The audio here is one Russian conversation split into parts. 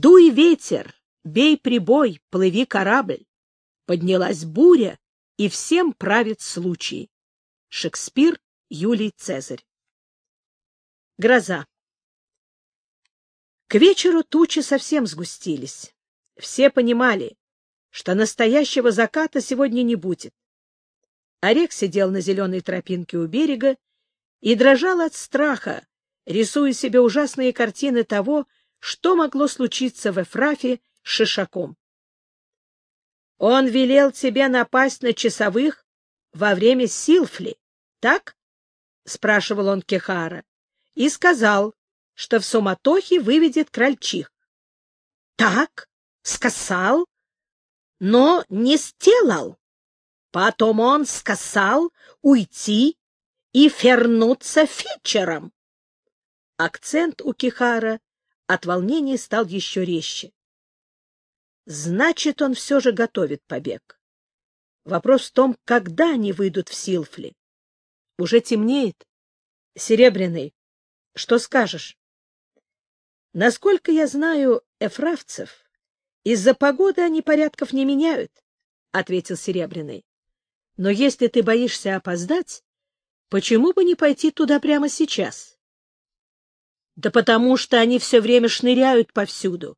Дуй ветер, бей прибой, плыви корабль. Поднялась буря, и всем правит случай. Шекспир, Юлий Цезарь. Гроза. К вечеру тучи совсем сгустились. Все понимали, что настоящего заката сегодня не будет. Орех сидел на зеленой тропинке у берега и дрожал от страха, рисуя себе ужасные картины того, что могло случиться в Эфрафе с Шишаком. Он велел тебе напасть на часовых во время Силфли, так? — спрашивал он Кехара. И сказал, что в суматохе выведет крольчих. — Так, сказал, но не сделал. Потом он сказал уйти и вернуться вечером. Акцент у Кихара от волнения стал еще резче. Значит, он все же готовит побег. Вопрос в том, когда они выйдут в Силфли. Уже темнеет. Серебряный, что скажешь? Насколько я знаю эфравцев, из-за погоды они порядков не меняют, — ответил Серебряный. Но если ты боишься опоздать, почему бы не пойти туда прямо сейчас? Да потому что они все время шныряют повсюду.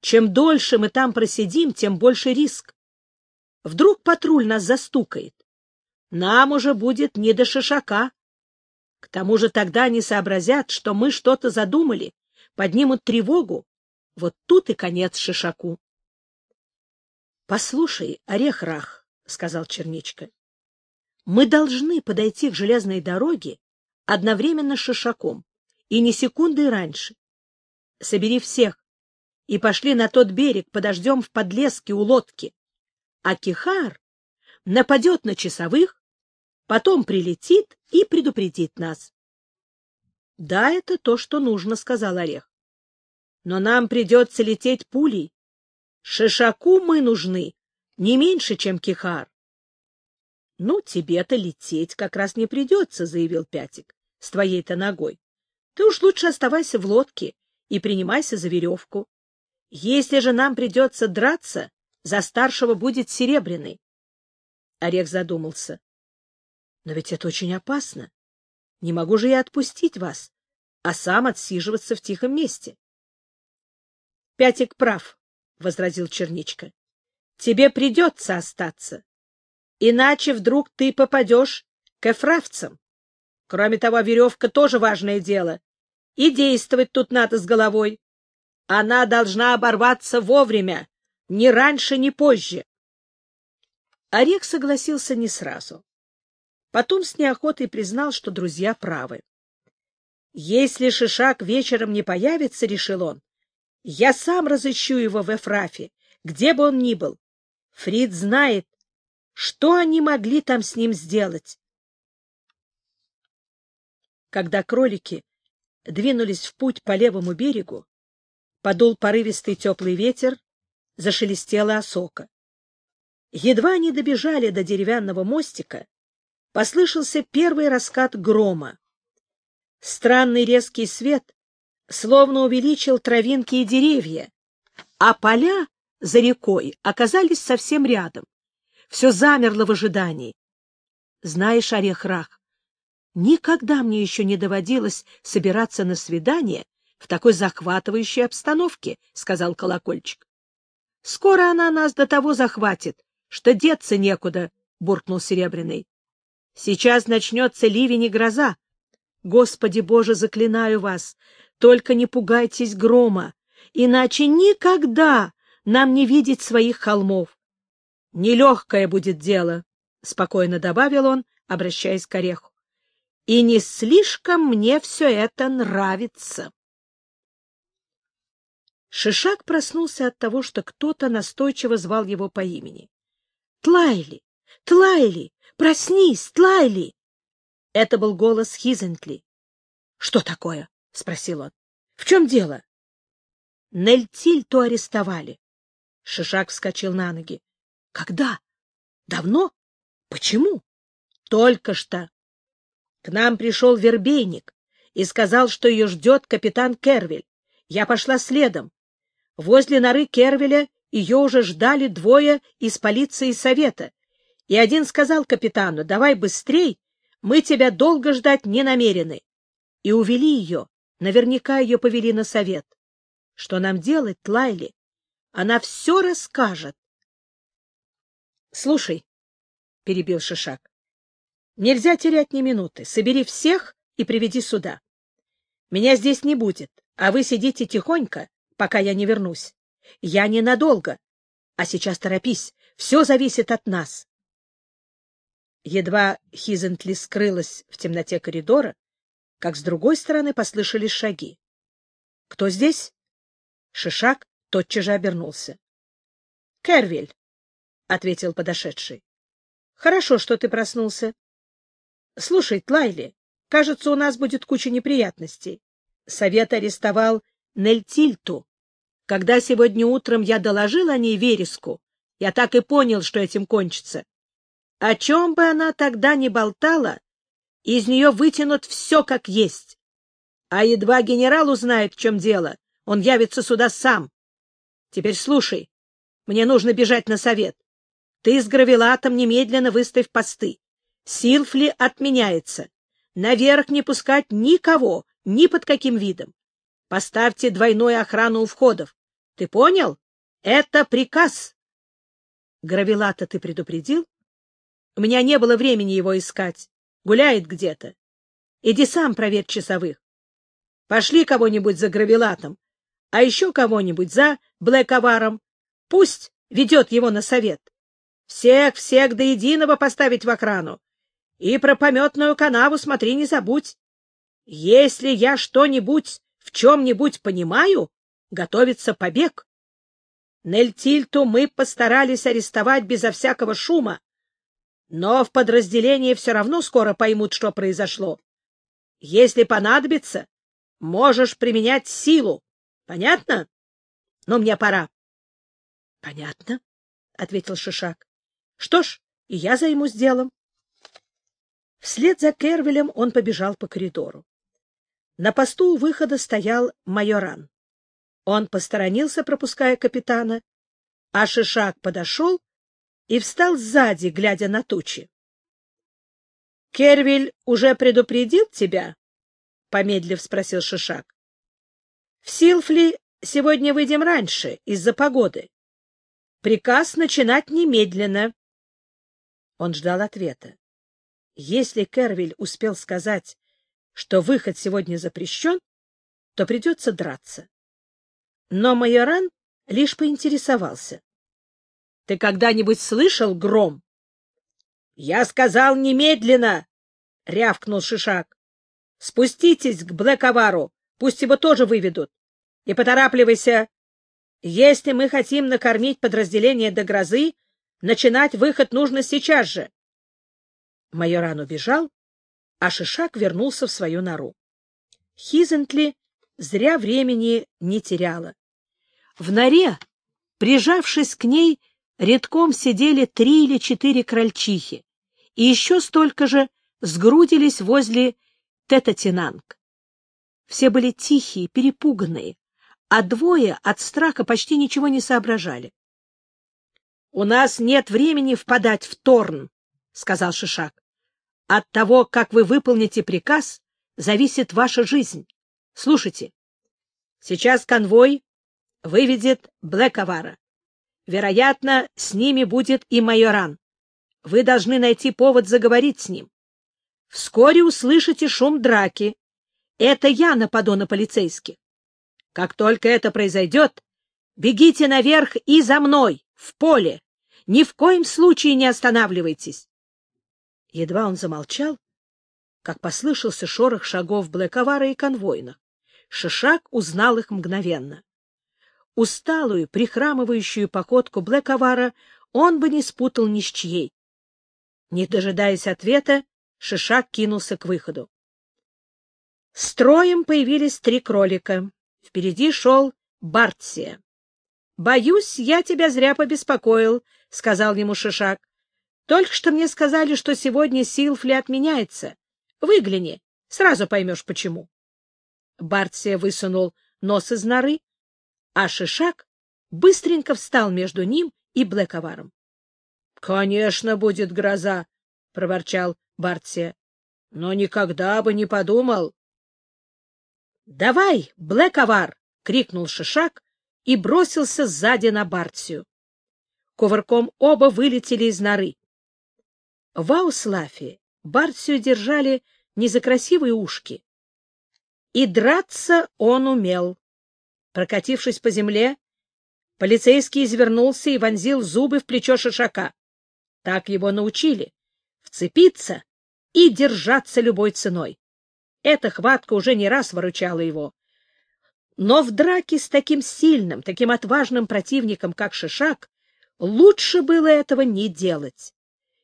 Чем дольше мы там просидим, тем больше риск. Вдруг патруль нас застукает. Нам уже будет не до шишака. К тому же тогда они сообразят, что мы что-то задумали, поднимут тревогу. Вот тут и конец шишаку. — Послушай, Орех Рах, — сказал Черничка, — мы должны подойти к железной дороге одновременно с шишаком, и не секунды раньше. Собери всех и пошли на тот берег, подождем в подлеске у лодки. А Кихар нападет на часовых, потом прилетит и предупредит нас. — Да, это то, что нужно, — сказал Орех. — Но нам придется лететь пулей. Шишаку мы нужны не меньше, чем Кихар. — Ну, тебе-то лететь как раз не придется, — заявил Пятик, — с твоей-то ногой. Ты уж лучше оставайся в лодке и принимайся за веревку. Если же нам придется драться, за старшего будет серебряный. Орех задумался. Но ведь это очень опасно. Не могу же я отпустить вас, а сам отсиживаться в тихом месте. — Пятик прав, — возразил Черничка. — Тебе придется остаться, иначе вдруг ты попадешь к эфравцам. Кроме того, веревка тоже важное дело. И действовать тут надо с головой. Она должна оборваться вовремя, ни раньше, ни позже. Орех согласился не сразу. Потом с неохотой признал, что друзья правы. «Если Шишак вечером не появится, — решил он, — я сам разыщу его в Эфрафе, где бы он ни был. Фрид знает, что они могли там с ним сделать. Когда кролики двинулись в путь по левому берегу, подул порывистый теплый ветер, зашелестела осока. Едва они добежали до деревянного мостика, послышался первый раскат грома. Странный резкий свет словно увеличил травинки и деревья, а поля за рекой оказались совсем рядом. Все замерло в ожидании. Знаешь, Орех Рах, Никогда мне еще не доводилось собираться на свидание в такой захватывающей обстановке, — сказал колокольчик. — Скоро она нас до того захватит, что деться некуда, — буркнул Серебряный. — Сейчас начнется ливень и гроза. Господи Боже, заклинаю вас, только не пугайтесь грома, иначе никогда нам не видеть своих холмов. — Нелегкое будет дело, — спокойно добавил он, обращаясь к Ореху и не слишком мне все это нравится. Шишак проснулся от того, что кто-то настойчиво звал его по имени. — Тлайли! Тлайли! Проснись, Тлайли! Это был голос Хизентли. — Что такое? — спросил он. — В чем дело? — Нельтильту арестовали. Шишак вскочил на ноги. — Когда? Давно? Почему? — Только что. К нам пришел вербейник и сказал, что ее ждет капитан Кервиль. Я пошла следом. Возле норы Кервеля ее уже ждали двое из полиции совета, и один сказал капитану, давай быстрей, мы тебя долго ждать не намерены. И увели ее, наверняка ее повели на совет. Что нам делать, Лайли? Она все расскажет. — Слушай, — перебил Шишак, — нельзя терять ни минуты. Собери всех и приведи сюда. Меня здесь не будет, а вы сидите тихонько, пока я не вернусь. Я ненадолго. А сейчас торопись, все зависит от нас. Едва Хизентли скрылась в темноте коридора, как с другой стороны послышались шаги. — Кто здесь? Шишак тотчас же обернулся. — Кервиль, — ответил подошедший. — Хорошо, что ты проснулся. — Слушай, Тлайли, кажется, у нас будет куча неприятностей. Совет арестовал Нельтильту. Когда сегодня утром я доложил о ней Вереску, я так и понял, что этим кончится. О чем бы она тогда ни болтала, из нее вытянут все как есть. А едва генерал узнает, в чем дело, он явится сюда сам. Теперь слушай, мне нужно бежать на совет. Ты с Гравилатом немедленно выставь посты. Силфли отменяется. Наверх не пускать никого, ни под каким видом. Поставьте двойную охрану у входов. Ты понял? Это приказ. Гравилата ты предупредил? У меня не было времени его искать. Гуляет где-то. Иди сам проверь часовых. Пошли кого-нибудь за Гравилатом, а еще кого-нибудь за Блэковаром. Пусть ведет его на совет. Всех-всех до единого поставить в охрану. И про пометную канаву смотри, не забудь. Если я что-нибудь в чем-нибудь понимаю, готовится побег. Нельтильту мы постарались арестовать безо всякого шума, но в подразделении все равно скоро поймут, что произошло. Если понадобится, можешь применять силу. Понятно? Но мне пора. — Понятно, — ответил Шишак. — Что ж, и я займусь делом. Вслед за Кервелем он побежал по коридору. На посту у выхода стоял майоран. Он посторонился, пропуская капитана, а Шишак подошел и встал сзади, глядя на тучи. — Кервиль уже предупредил тебя? — помедлив спросил Шишак. — В Силфли сегодня выйдем раньше, из-за погоды. Приказ начинать немедленно. Он ждал ответа. Если Кервиль успел сказать, что выход сегодня запрещен, то придется драться. Но майоран лишь поинтересовался. — Ты когда-нибудь слышал гром? — Я сказал немедленно! — рявкнул Шишак. — Спуститесь к Блэковару, пусть его тоже выведут. И поторапливайся. Если мы хотим накормить подразделение до грозы, начинать выход нужно сейчас же. Майоран убежал, а Шишак вернулся в свою нору. Хизентли зря времени не теряла. В норе, прижавшись к ней, редком сидели три или четыре крольчихи, и еще столько же сгрудились возле Тетатинанг. Все были тихие, перепуганные, а двое от страха почти ничего не соображали. — У нас нет времени впадать в Торн, — сказал Шишак. — От того, как вы выполните приказ, зависит ваша жизнь. Слушайте, сейчас конвой выведет Блэковара. Вероятно, с ними будет и майоран. Вы должны найти повод заговорить с ним. Вскоре услышите шум драки. Это я нападу на полицейских. Как только это произойдет, бегите наверх и за мной, в поле. Ни в коем случае не останавливайтесь. Едва он замолчал, как послышался шорох шагов Блэковара и конвойных. Шишак узнал их мгновенно. Усталую, прихрамывающую походку Блэковара он бы не спутал ни с чьей. Не дожидаясь ответа, Шишак кинулся к выходу. Строем появились три кролика. Впереди шел Бартсия. — Боюсь, я тебя зря побеспокоил, — сказал ему Шишак. — Только что мне сказали, что сегодня Силфли отменяется. Выгляни, сразу поймешь, почему. Бартсия высунул нос из норы а Шишак быстренько встал между ним и Блэковаром. — Конечно, будет гроза, — проворчал Бартсия. — Но никогда бы не подумал. — Давай, Блэковар! — крикнул Шишак и бросился сзади на Бартсию. Кувырком оба вылетели из норы. В Ауслафе Бартсию держали не за красивые ушки. И драться он умел. Прокатившись по земле, полицейский извернулся и вонзил зубы в плечо Шишака. Так его научили — вцепиться и держаться любой ценой. Эта хватка уже не раз выручала его. Но в драке с таким сильным, таким отважным противником, как Шишак, лучше было этого не делать.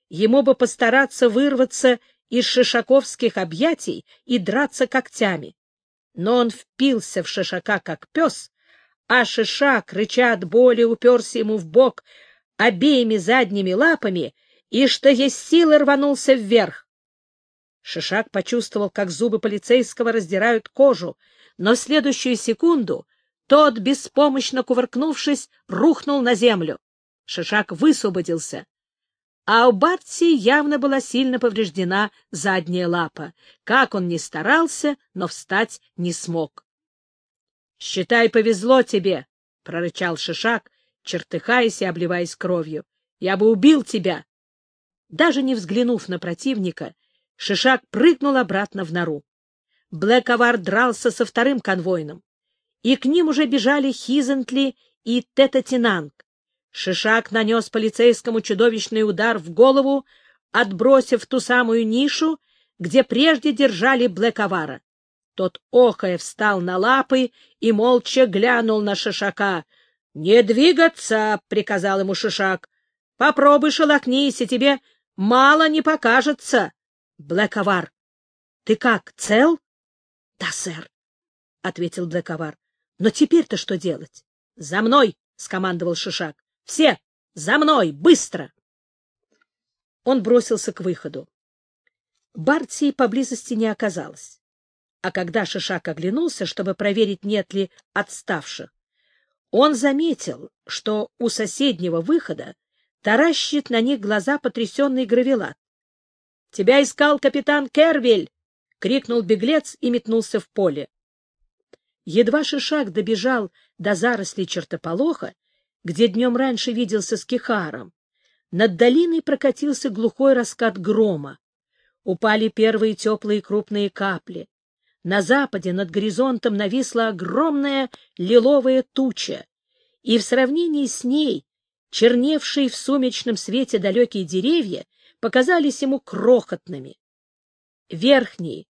Ему бы постараться вырваться из шишаковских объятий и драться когтями. Но он впился в Шишака, как пес, а Шишак, рыча от боли, уперся ему в бок обеими задними лапами и, что есть силы, рванулся вверх. Шишак почувствовал, как зубы полицейского раздирают кожу, но в следующую секунду тот, беспомощно кувыркнувшись, рухнул на землю. Шишак высвободился. А у Бартси явно была сильно повреждена задняя лапа. Как он ни старался, но встать не смог. — Считай, повезло тебе, — прорычал Шишак, чертыхаясь и обливаясь кровью. — Я бы убил тебя. Даже не взглянув на противника, Шишак прыгнул обратно в нору. Блэковар дрался со вторым конвойным, и к ним уже бежали Хизентли и Тетатинанг. Шишак нанес полицейскому чудовищный удар в голову, отбросив ту самую нишу, где прежде держали Блэковара. Тот охая встал на лапы и молча глянул на Шишака. — Не двигаться! — приказал ему Шишак. — Попробуй шелохнись, и тебе мало не покажется. — Блэковар, ты как, цел? — Да, сэр, — ответил Блэковар. — Но теперь-то что делать? — За мной! — скомандовал Шишак. — Все! За мной! Быстро! Он бросился к выходу. Бартии поблизости не оказалось. А когда Шишак оглянулся, чтобы проверить, нет ли отставших, он заметил, что у соседнего выхода таращит на них глаза потрясенный гравелат. — Тебя искал капитан Кервель! — крикнул беглец и метнулся в поле. Едва Шишак добежал до зарослей чертополоха, где днем раньше виделся с Кихаром, над долиной прокатился глухой раскат грома. Упали первые теплые крупные капли. На западе над горизонтом нависла огромная лиловая туча, и в сравнении с ней черневшие в сумеречном свете далекие деревья показались ему крохотными. Верхние,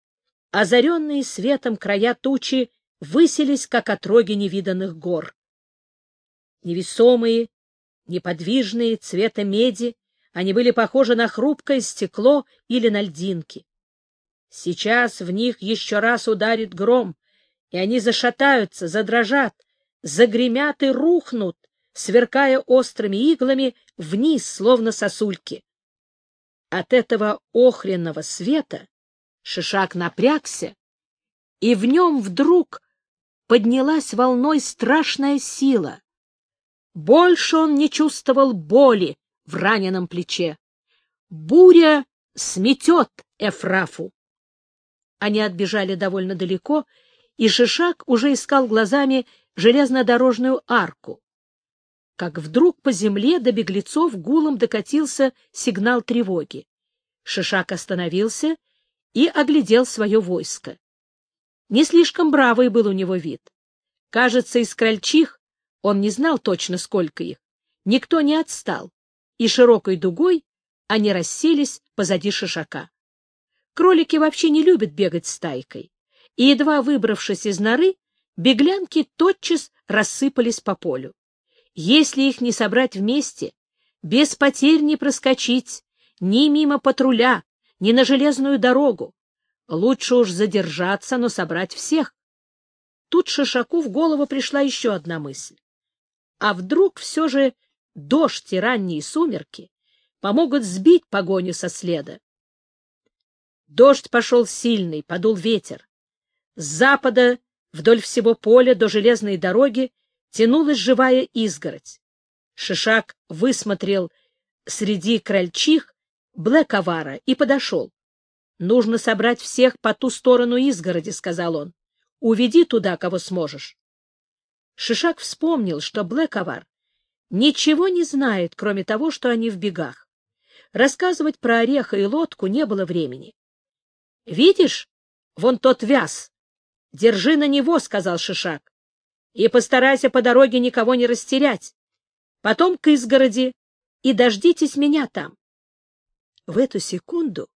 озаренные светом края тучи, высились, как отроги невиданных гор. Невесомые, неподвижные, цвета меди, они были похожи на хрупкое стекло или на льдинки. Сейчас в них еще раз ударит гром, и они зашатаются, задрожат, загремят и рухнут, сверкая острыми иглами вниз, словно сосульки. От этого охренного света Шишак напрягся, и в нем вдруг поднялась волной страшная сила. Больше он не чувствовал боли в раненом плече. Буря сметет Эфрафу. Они отбежали довольно далеко, и Шишак уже искал глазами железнодорожную арку. Как вдруг по земле до беглецов гулом докатился сигнал тревоги. Шишак остановился и оглядел свое войско. Не слишком бравый был у него вид. Кажется, из крольчих, он не знал точно, сколько их, никто не отстал, и широкой дугой они расселись позади Шишака. Кролики вообще не любят бегать стайкой, и, едва выбравшись из норы, беглянки тотчас рассыпались по полю. Если их не собрать вместе, без потерь не проскочить ни мимо патруля, ни на железную дорогу. Лучше уж задержаться, но собрать всех. Тут Шишаку в голову пришла еще одна мысль. А вдруг все же дождь и ранние сумерки помогут сбить погоню со следа? Дождь пошел сильный, подул ветер. С запада вдоль всего поля до железной дороги тянулась живая изгородь. Шишак высмотрел среди крольчих Блэковара и подошел. — Нужно собрать всех по ту сторону изгороди, — сказал он. — Уведи туда, кого сможешь. Шишак вспомнил, что Блэковар ничего не знает, кроме того, что они в бегах. Рассказывать про ореха и лодку не было времени. — Видишь, вон тот вяз. Держи на него, — сказал Шишак. — И постарайся по дороге никого не растерять. Потом к изгороди и дождитесь меня там. В эту секунду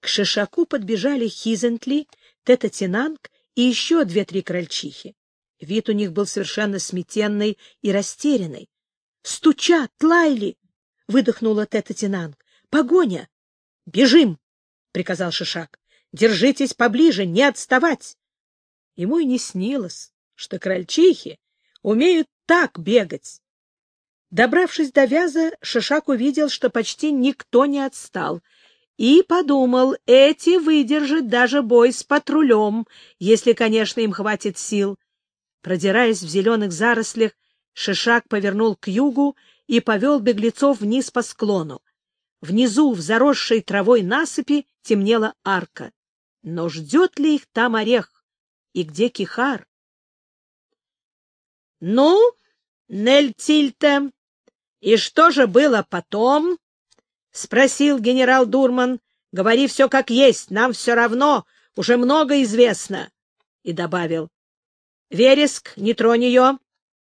к Шишаку подбежали Хизентли, Тета-Тинанг и еще две-три крольчихи. Вид у них был совершенно сметенный и растерянный. — Стучат, Лайли! — выдохнула Тета-Тинанг. — Погоня! — Бежим! — приказал Шишак. — Держитесь поближе, не отставать! Ему и не снилось, что крольчихи умеют так бегать. Добравшись до вяза, Шишак увидел, что почти никто не отстал, и подумал, эти выдержат даже бой с патрулем, если, конечно, им хватит сил. Продираясь в зеленых зарослях, Шишак повернул к югу и повел беглецов вниз по склону. Внизу, в заросшей травой насыпи, темнела арка. Но ждет ли их там орех? И где Кихар? — Ну, Нель Тильте, и что же было потом? — спросил генерал Дурман. — Говори все как есть, нам все равно, уже много известно. И добавил. — Вереск, не тронь ее.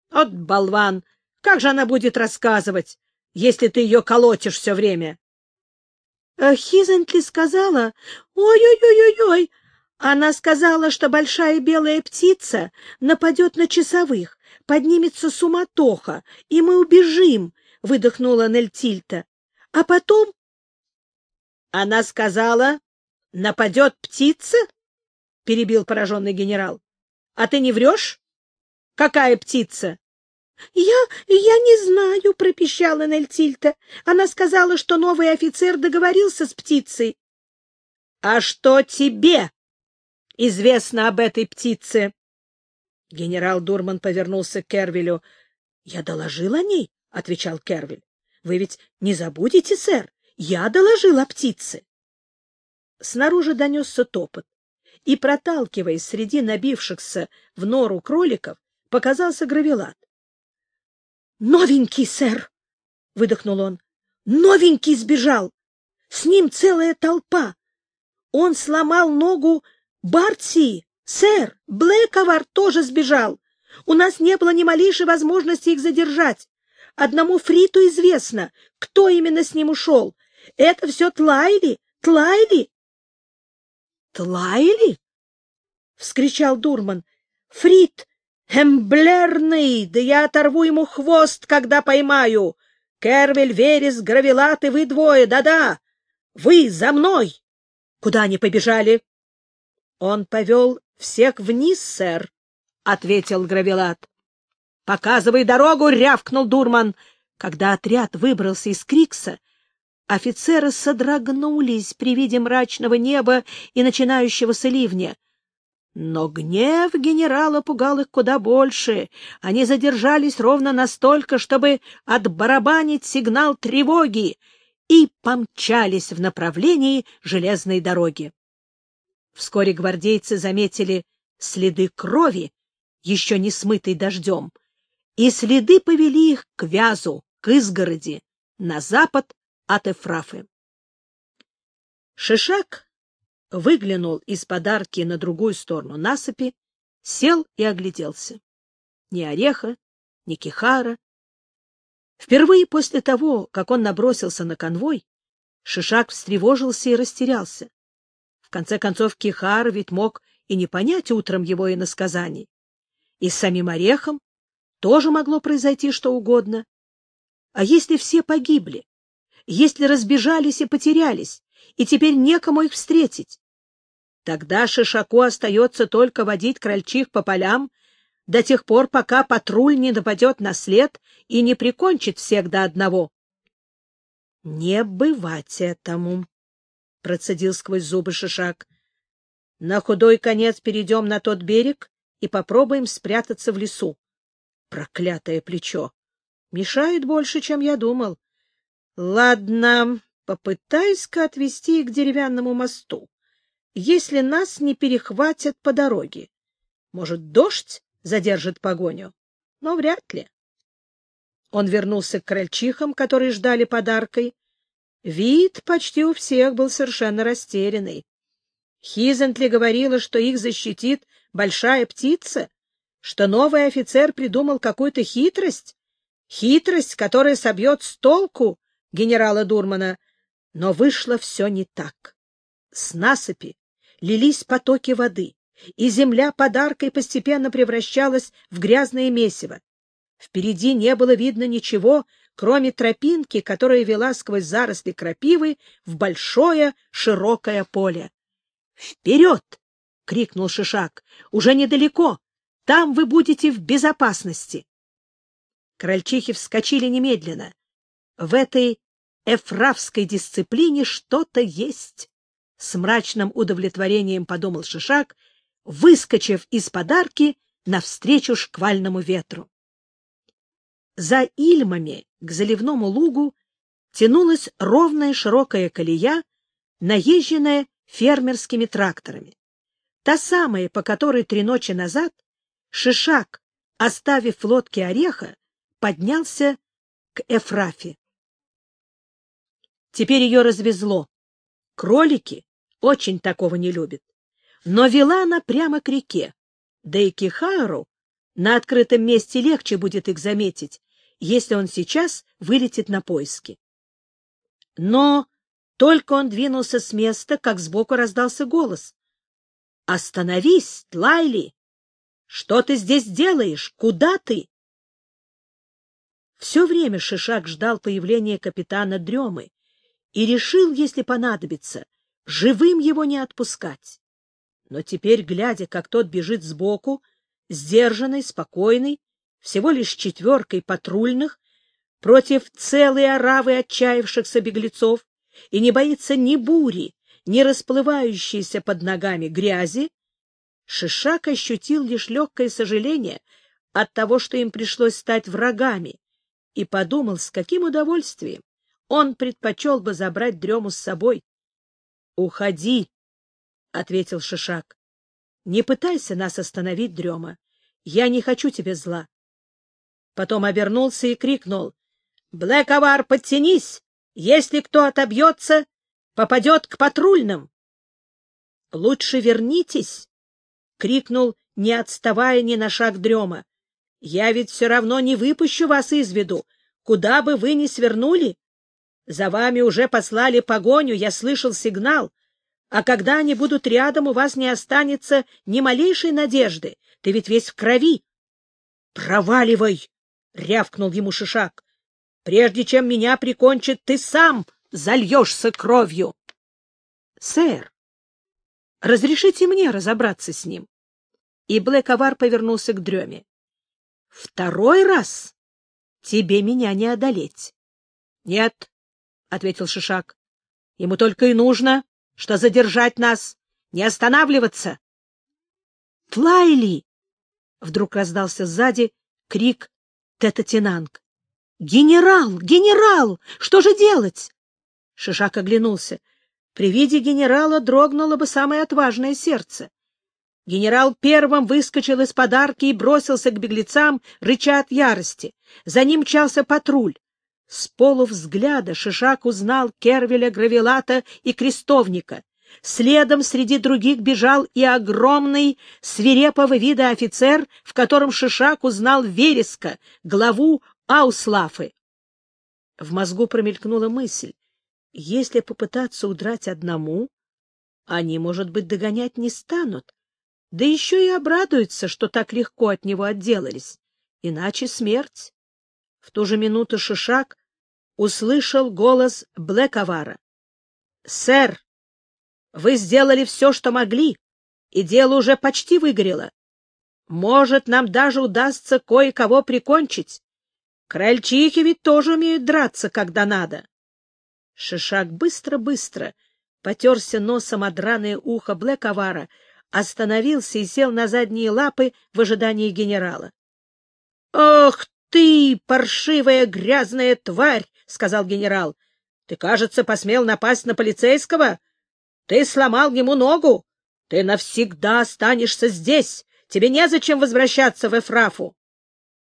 От болван, как же она будет рассказывать, если ты ее колотишь все время? Э, — Хизентли сказала... Ой-ой-ой-ой-ой! Она сказала, что большая белая птица нападет на часовых, поднимется суматоха, и мы убежим, — выдохнула Нельтильта. — А потом... — Она сказала, нападет птица? — перебил пораженный генерал. — А ты не врешь? Какая птица? — Я... я не знаю, — пропищала Нельтильта. Она сказала, что новый офицер договорился с птицей. — А что тебе известно об этой птице? Генерал Дурман повернулся к Кервилю. — Я доложил о ней, — отвечал Кервиль. — Вы ведь не забудете, сэр? Я доложил о птице. Снаружи донесся топот, и, проталкиваясь среди набившихся в нору кроликов, показался гравелат. — Новенький, сэр! — выдохнул он. — Новенький сбежал! С ним целая толпа! Он сломал ногу Бартси! Сэр, Блэковар тоже сбежал! У нас не было ни малейшей возможности их задержать. Одному Фриту известно, кто именно с ним ушел. Это все Тлайли, Тлайли. Тлайли? — вскричал Дурман. — Фрит, эмблерный, да я оторву ему хвост, когда поймаю. Кервель, Верес, Гравелат и вы двое, да-да. Вы за мной. Куда они побежали? Он повел всех вниз, сэр, — ответил Гравелат. «Показывай дорогу!» — рявкнул Дурман. Когда отряд выбрался из Крикса, офицеры содрогнулись при виде мрачного неба и начинающегося ливня. Но гнев генерала пугал их куда больше. Они задержались ровно настолько, чтобы отбарабанить сигнал тревоги, и помчались в направлении железной дороги. Вскоре гвардейцы заметили следы крови, еще не смытой дождем, и следы повели их к Вязу, к изгороди, на запад от Эфрафы. Шишак выглянул из подарки на другую сторону насыпи, сел и огляделся. Ни ореха, ни кихара. Впервые после того, как он набросился на конвой, Шишак встревожился и растерялся. В конце концов, Кихар ведь мог и не понять утром его иносказаний. И с самим орехом тоже могло произойти что угодно. А если все погибли? Если разбежались и потерялись, и теперь некому их встретить? Тогда Шишаку остается только водить крольчих по полям до тех пор, пока патруль не нападет на след и не прикончит всех до одного. — Не бывать этому, — процедил сквозь зубы Шишак. — На худой конец перейдем на тот берег и попробуем спрятаться в лесу. Проклятое плечо! Мешает больше, чем я думал. Ладно, попытаюсь-ка отвезти их к деревянному мосту, если нас не перехватят по дороге. Может, дождь задержит погоню? Но вряд ли. Он вернулся к крольчихам, которые ждали подаркой. Вид почти у всех был совершенно растерянный. Хизентли говорила, что их защитит большая птица, что новый офицер придумал какую-то хитрость, хитрость, которая собьет с толку генерала Дурмана. Но вышло все не так. С насыпи лились потоки воды, и земля подаркой постепенно превращалась в грязное месиво. Впереди не было видно ничего, кроме тропинки, которая вела сквозь заросли крапивы в большое широкое поле. «Вперед!» — крикнул Шишак. «Уже недалеко. Там вы будете в безопасности». Крольчихи вскочили немедленно. В этой эфравской дисциплине что-то есть. С мрачным удовлетворением подумал Шишак, выскочив из подарки навстречу шквальному ветру. За Ильмами к заливному лугу тянулась ровная широкая колея, наезженная фермерскими тракторами. Та самая, по которой три ночи назад Шишак, оставив в лодке ореха, поднялся к Эфрафе. Теперь ее развезло. Кролики очень такого не любят. Но вела она прямо к реке. Да и Кихару на открытом месте легче будет их заметить, если он сейчас вылетит на поиски. Но только он двинулся с места, как сбоку раздался голос. — Остановись, Тлайли! Что ты здесь делаешь? Куда ты? Все время Шишак ждал появления капитана Дремы и решил, если понадобится, живым его не отпускать. Но теперь, глядя, как тот бежит сбоку, сдержанный, спокойный, всего лишь четверкой патрульных, против целой оравы отчаявшихся беглецов, и не боится ни бури, ни расплывающейся под ногами грязи, Шишак ощутил лишь легкое сожаление от того, что им пришлось стать врагами, и подумал, с каким удовольствием он предпочел бы забрать дрему с собой. — Уходи, — ответил Шишак. — Не пытайся нас остановить, дрема. Я не хочу тебе зла. Потом обернулся и крикнул. — Блэковар, подтянись! Если кто отобьется, попадет к патрульным. — Лучше вернитесь! — крикнул, не отставая ни на шаг дрема. — Я ведь все равно не выпущу вас из виду, куда бы вы ни свернули. За вами уже послали погоню, я слышал сигнал. А когда они будут рядом, у вас не останется ни малейшей надежды. Ты ведь весь в крови. — Проваливай! — рявкнул ему Шишак. Прежде чем меня прикончит, ты сам зальешься кровью. — Сэр, разрешите мне разобраться с ним. И Блэковар повернулся к дреме. — Второй раз тебе меня не одолеть. — Нет, — ответил Шишак. — Ему только и нужно, что задержать нас, не останавливаться. — Тлайли! — вдруг раздался сзади крик Тета-Тинанг. «Генерал! Генерал! Что же делать?» Шишак оглянулся. При виде генерала дрогнуло бы самое отважное сердце. Генерал первым выскочил из подарки и бросился к беглецам, рыча от ярости. За ним мчался патруль. С полу взгляда Шишак узнал Кервеля, Гравелата и Крестовника. Следом среди других бежал и огромный свирепого вида офицер, в котором Шишак узнал Вереска, главу Ауслафы. В мозгу промелькнула мысль. Если попытаться удрать одному, они, может быть, догонять не станут, да еще и обрадуются, что так легко от него отделались. Иначе смерть. В ту же минуту Шишак услышал голос Блэковара. — Сэр, вы сделали все, что могли, и дело уже почти выгорело. Может, нам даже удастся кое-кого прикончить. Крольчихи ведь тоже умеют драться, когда надо. Шишак быстро-быстро потерся носом о драное ухо Блэковара, остановился и сел на задние лапы в ожидании генерала. — Ох ты, паршивая грязная тварь! — сказал генерал. — Ты, кажется, посмел напасть на полицейского? Ты сломал ему ногу. Ты навсегда останешься здесь. Тебе незачем возвращаться в Эфрафу.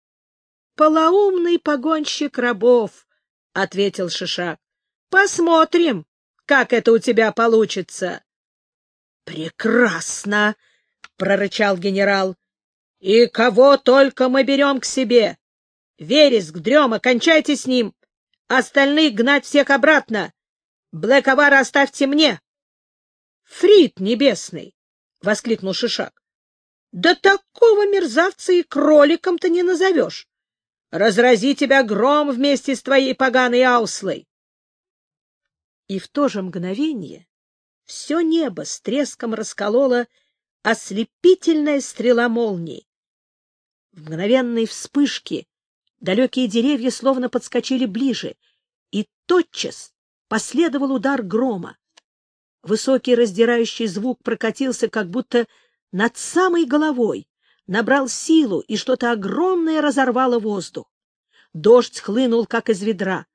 — Полоумный погонщик рабов, — ответил Шишак. — Посмотрим, как это у тебя получится. — Прекрасно! — прорычал генерал. — И кого только мы берем к себе! Вереск, Дрема, кончайте с ним! Остальных гнать всех обратно! Блэковара оставьте мне! — Фрид небесный! — воскликнул Шишак. — Да такого мерзавца и кроликом-то не назовешь! Разрази тебя гром вместе с твоей поганой ауслой! И в то же мгновение все небо с треском расколола ослепительная стрела молнии. В мгновенной вспышке далекие деревья словно подскочили ближе, и тотчас последовал удар грома. Высокий раздирающий звук прокатился как будто над самой головой, набрал силу, и что-то огромное разорвало воздух. Дождь хлынул, как из ведра.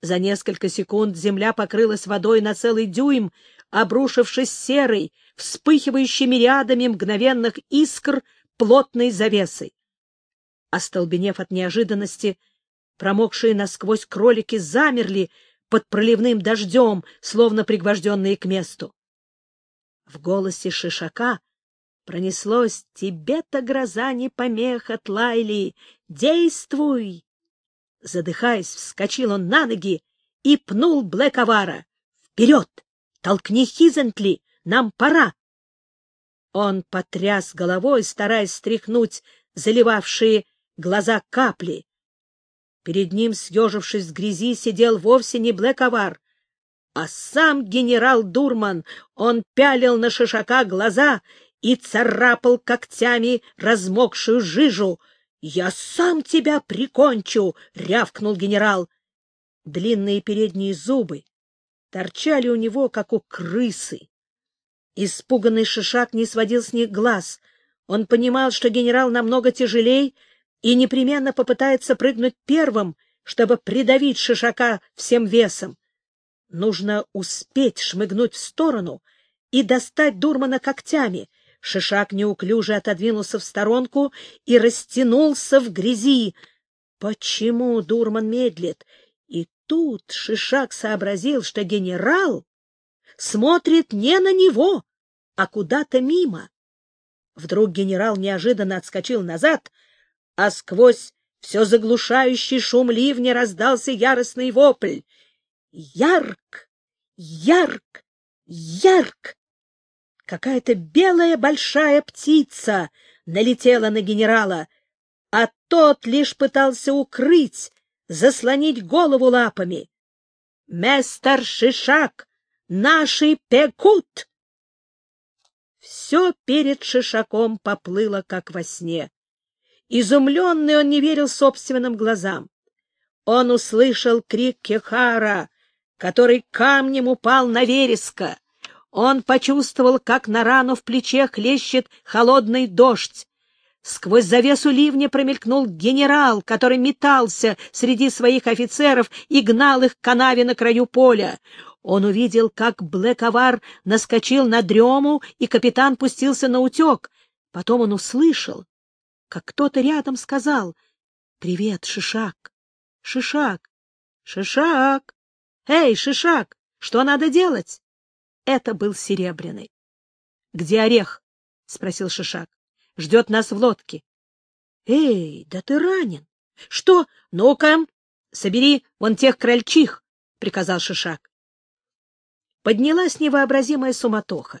За несколько секунд земля покрылась водой на целый дюйм, обрушившись серой, вспыхивающей рядами мгновенных искр плотной завесой. Остолбенев от неожиданности, промокшие насквозь кролики замерли под проливным дождем, словно пригвожденные к месту. В голосе Шишака пронеслось «Тебе-то гроза не помеха, Тлайли! Действуй!» Задыхаясь, вскочил он на ноги и пнул Блэковара. «Вперед! Толкни Хизентли! Нам пора!» Он потряс головой, стараясь стряхнуть заливавшие глаза капли. Перед ним, съежившись в грязи, сидел вовсе не Блэковар, а сам генерал Дурман. Он пялил на шишака глаза и царапал когтями размокшую жижу — «Я сам тебя прикончу!» — рявкнул генерал. Длинные передние зубы торчали у него, как у крысы. Испуганный Шишак не сводил с них глаз. Он понимал, что генерал намного тяжелей и непременно попытается прыгнуть первым, чтобы придавить Шишака всем весом. Нужно успеть шмыгнуть в сторону и достать Дурмана когтями — Шишак неуклюже отодвинулся в сторонку и растянулся в грязи. Почему Дурман медлит? И тут Шишак сообразил, что генерал смотрит не на него, а куда-то мимо. Вдруг генерал неожиданно отскочил назад, а сквозь все заглушающий шум ливня раздался яростный вопль. «Ярк! Ярк! Ярк!» Какая-то белая большая птица налетела на генерала, а тот лишь пытался укрыть, заслонить голову лапами. «Местер Шишак! Наши пекут!» Все перед Шишаком поплыло, как во сне. Изумленный он не верил собственным глазам. Он услышал крик Кехара, который камнем упал на вереска. Он почувствовал, как на рану в плече хлещет холодный дождь. Сквозь завесу ливня промелькнул генерал, который метался среди своих офицеров и гнал их к канаве на краю поля. Он увидел, как Блэковар наскочил на дрему, и капитан пустился на утек. Потом он услышал, как кто-то рядом сказал «Привет, Шишак! Шишак! Шишак! Эй, Шишак, что надо делать?» Это был Серебряный. — Где Орех? — спросил Шишак. — Ждет нас в лодке. — Эй, да ты ранен. — Что? Ну-ка, собери вон тех крольчих, — приказал Шишак. Поднялась невообразимая суматоха.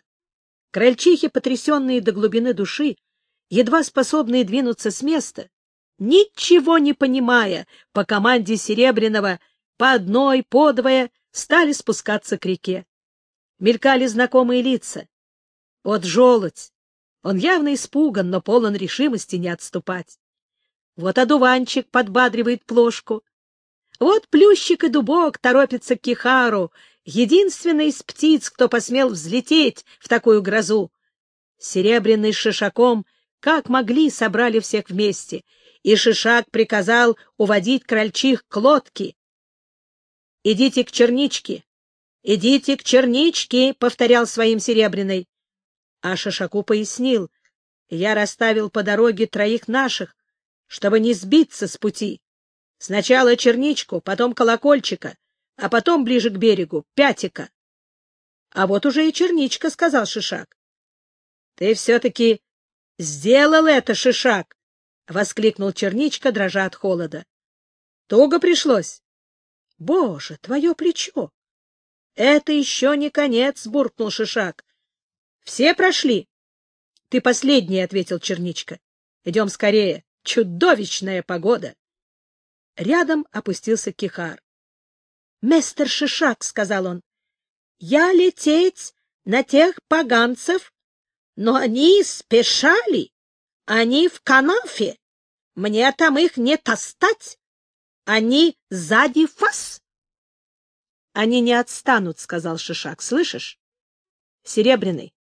Крольчихи, потрясенные до глубины души, едва способные двинуться с места, ничего не понимая, по команде Серебряного по одной, по двое стали спускаться к реке мелькали знакомые лица. Вот желудь. Он явно испуган, но полон решимости не отступать. Вот одуванчик подбадривает плошку. Вот плющик и дубок торопятся к Кихару, единственный из птиц, кто посмел взлететь в такую грозу. Серебряный шишаком, как могли, собрали всех вместе, и Шишак приказал уводить крольчих к лодке. — Идите к черничке! Идите к черничке! — повторял своим серебряный. А Шишаку пояснил. — Я расставил по дороге троих наших, чтобы не сбиться с пути. Сначала черничку, потом колокольчика, а потом ближе к берегу — пятика. — А вот уже и черничка, — сказал Шишак. — Ты все-таки сделал это, Шишак! — воскликнул черничка, дрожа от холода. — Туго пришлось. — Боже, твое плечо! — Это еще не конец, — буркнул Шишак. — Все прошли? — Ты последний, — ответил черничка. — Идем скорее. Чудовищная погода! Рядом опустился Кихар. — Мистер Шишак, — сказал он, — я лететь на тех поганцев, но они спешали, они в канафе, мне там их не тостать, они сзади фас. — Они не отстанут, — сказал Шишак, — слышишь? — Серебряный,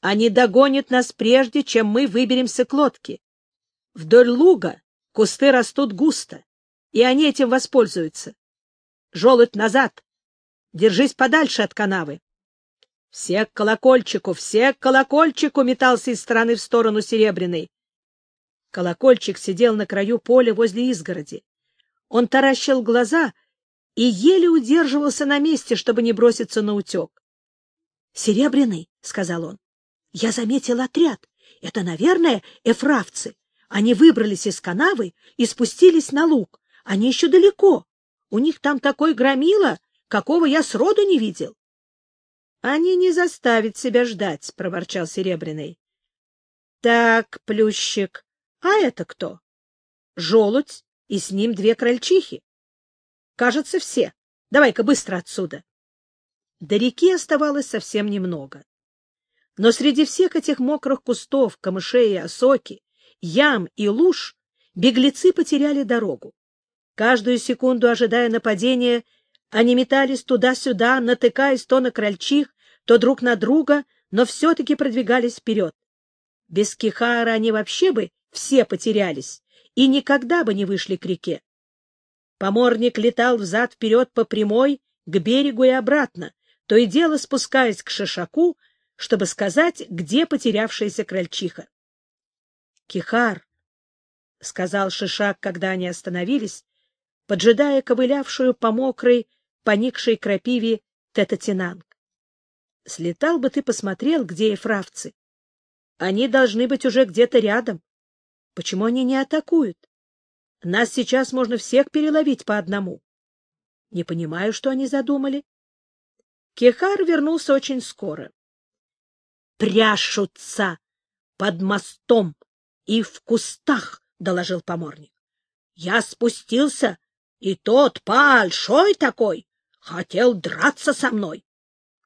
они догонят нас прежде, чем мы выберемся к лодке. Вдоль луга кусты растут густо, и они этим воспользуются. Желудь назад! Держись подальше от канавы. Все к колокольчику, все к колокольчику метался из стороны в сторону Серебряный. Колокольчик сидел на краю поля возле изгороди. Он таращил глаза и еле удерживался на месте, чтобы не броситься на утек. — Серебряный, — сказал он, — я заметил отряд. Это, наверное, эфравцы. Они выбрались из канавы и спустились на луг. Они еще далеко. У них там такой громила, какого я сроду не видел. — Они не заставят себя ждать, — проворчал Серебряный. — Так, Плющик, а это кто? — Желудь и с ним две крольчихи. — Кажется, все. Давай-ка быстро отсюда. До реки оставалось совсем немного. Но среди всех этих мокрых кустов, камышей и осоки ям и луж беглецы потеряли дорогу. Каждую секунду, ожидая нападения, они метались туда-сюда, натыкаясь то на крольчих, то друг на друга, но все-таки продвигались вперед. Без Кихара они вообще бы все потерялись и никогда бы не вышли к реке. Поморник летал взад-вперед по прямой, к берегу и обратно, то и дело спускаясь к шишаку, чтобы сказать, где потерявшаяся крольчиха. Кихар, — сказал Шишак, когда они остановились, поджидая ковылявшую по мокрой, поникшей крапиве Тетатинанг. — Слетал бы ты посмотрел, где эфравцы. Они должны быть уже где-то рядом. Почему они не атакуют? Нас сейчас можно всех переловить по одному. Не понимаю, что они задумали. Кехар вернулся очень скоро. — Пряшутся под мостом, и в кустах, — доложил поморник. Я спустился, и тот большой такой хотел драться со мной.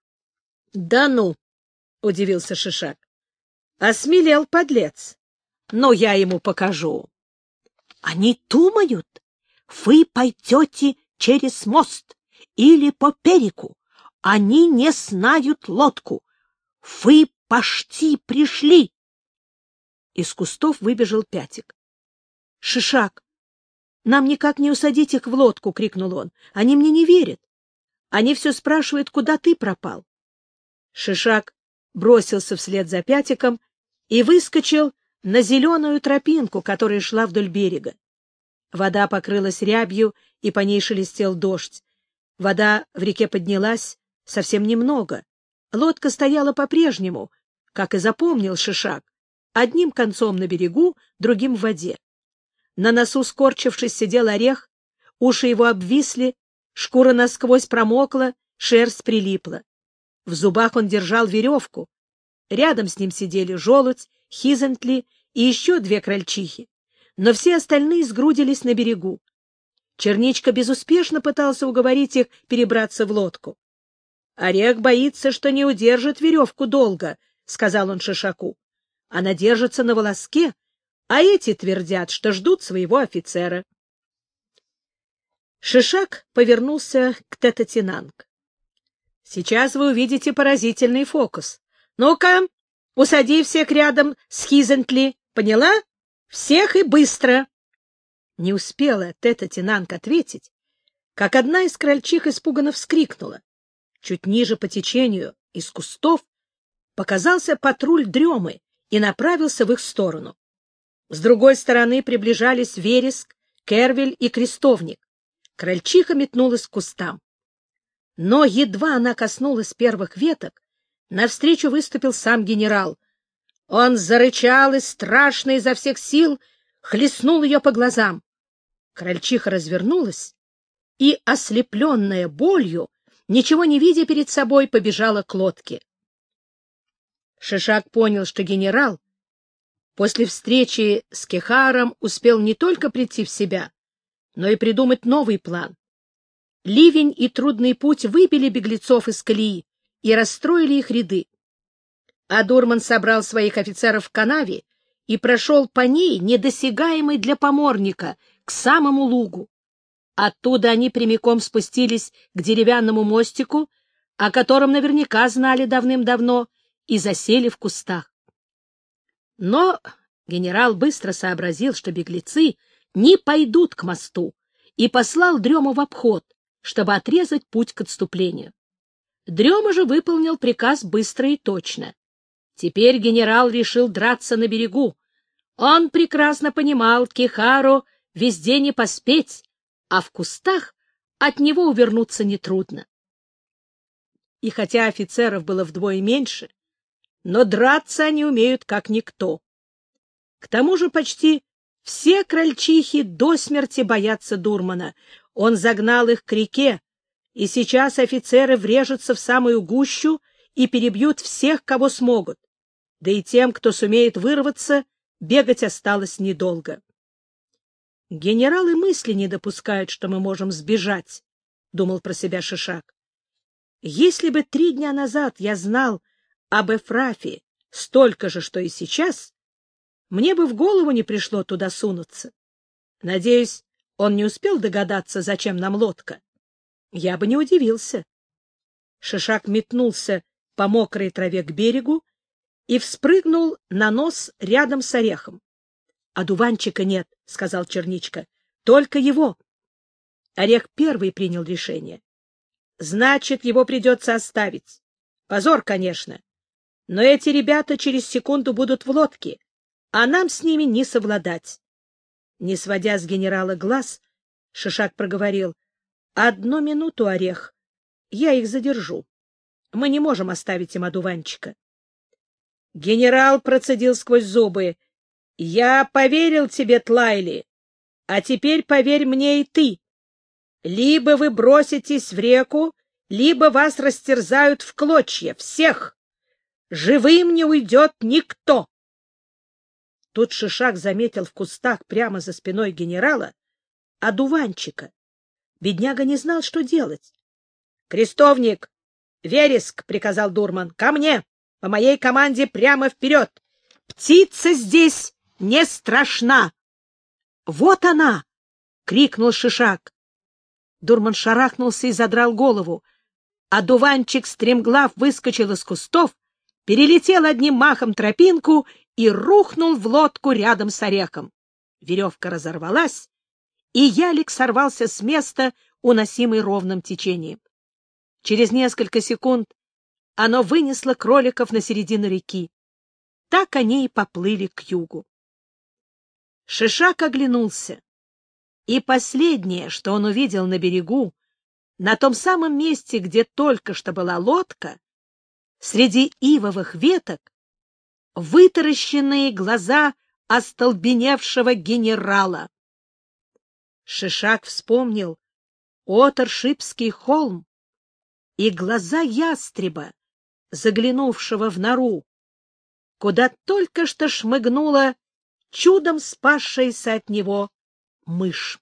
— Да ну! — удивился Шишак. — Осмелел подлец. Но я ему покажу. — Они думают, вы пойдете через мост или по переку. Они не знают лодку. Вы почти пришли. Из кустов выбежал Пятик. — Шишак! Нам никак не усадить их в лодку! — крикнул он. — Они мне не верят. Они все спрашивают, куда ты пропал. Шишак бросился вслед за Пятиком и выскочил на зеленую тропинку, которая шла вдоль берега. Вода покрылась рябью, и по ней шелестел дождь. Вода в реке поднялась совсем немного. Лодка стояла по-прежнему, как и запомнил Шишак одним концом на берегу, другим в воде. На носу, скорчившись, сидел орех, уши его обвисли, шкура насквозь промокла, шерсть прилипла. В зубах он держал веревку. Рядом с ним сидели желудь, хизентли и еще две крольчихи, но все остальные сгрудились на берегу. Черничка безуспешно пытался уговорить их перебраться в лодку. — Орех боится, что не удержит веревку долго, — сказал он Шишаку. Она держится на волоске, а эти твердят, что ждут своего офицера. Шишак повернулся к Тетатинанг. — Сейчас вы увидите поразительный фокус. Ну-ка, усади всех рядом с Хизентли, поняла? Всех и быстро. Не успела Тета Тинанг ответить, как одна из крольчих испуганно вскрикнула. Чуть ниже по течению, из кустов, показался патруль дремы и направился в их сторону. С другой стороны приближались Вереск, Кервель и Крестовник. Крольчиха метнулась к кустам. Но едва она коснулась первых веток, навстречу выступил сам генерал. Он зарычал и страшно изо всех сил хлестнул ее по глазам. Крольчиха развернулась и, ослепленная болью, ничего не видя перед собой, побежала к лодке. Шишак понял, что генерал после встречи с Кехаром успел не только прийти в себя, но и придумать новый план. Ливень и трудный путь выбили беглецов из колеи и расстроили их ряды. А Дурман собрал своих офицеров в канаве и прошел по ней, недосягаемой для поморника, к самому лугу. Оттуда они прямиком спустились к деревянному мостику, о котором наверняка знали давным-давно, и засели в кустах. Но генерал быстро сообразил, что беглецы не пойдут к мосту, и послал Дрему в обход, чтобы отрезать путь к отступлению. Дрема же выполнил приказ быстро и точно. Теперь генерал решил драться на берегу. Он прекрасно понимал, Кихару везде не поспеть, а в кустах от него увернуться нетрудно. И хотя офицеров было вдвое меньше, но драться они умеют как никто. К тому же почти все крольчихи до смерти боятся Дурмана. Он загнал их к реке, и сейчас офицеры врежутся в самую гущу и перебьют всех, кого смогут. Да и тем, кто сумеет вырваться, бегать осталось недолго. Генералы мысли не допускают, что мы можем сбежать, — думал про себя Шишак. Если бы три дня назад я знал об Эфрафе столько же, что и сейчас, мне бы в голову не пришло туда сунуться. Надеюсь, он не успел догадаться, зачем нам лодка. Я бы не удивился. Шишак метнулся по мокрой траве к берегу и вспрыгнул на нос рядом с орехом. — А дуванчика нет, — сказал Черничка, — только его. Орех первый принял решение. Значит, его придется оставить. Позор, конечно. Но эти ребята через секунду будут в лодке, а нам с ними не совладать. Не сводя с генерала глаз, Шишак проговорил. — Одну минуту, Орех. Я их задержу. Мы не можем оставить им одуванчика. Генерал процедил сквозь зубы. — Я поверил тебе, Тлайли, а теперь поверь мне и ты. Либо вы броситесь в реку, либо вас растерзают в клочья, всех. Живым не уйдет никто. Тут Шишак заметил в кустах прямо за спиной генерала одуванчика. Бедняга не знал, что делать. — Крестовник! Вереск! — приказал Дурман. — Ко мне! По моей команде прямо вперед! Птица здесь не страшна! — Вот она! — крикнул Шишак. Дурман шарахнулся и задрал голову. А дуванчик стремглав выскочил из кустов перелетел одним махом тропинку и рухнул в лодку рядом с орехом. Веревка разорвалась, и ялик сорвался с места, уносимый ровным течением. Через несколько секунд оно вынесло кроликов на середину реки. Так они и поплыли к югу. Шишак оглянулся, и последнее, что он увидел на берегу, на том самом месте, где только что была лодка, среди ивовых веток вытаращенные глаза остолбеневшего генерала. Шишак вспомнил Оторшипский холм и глаза ястреба, заглянувшего в нору, куда только что шмыгнула чудом спасшаяся от него мышь.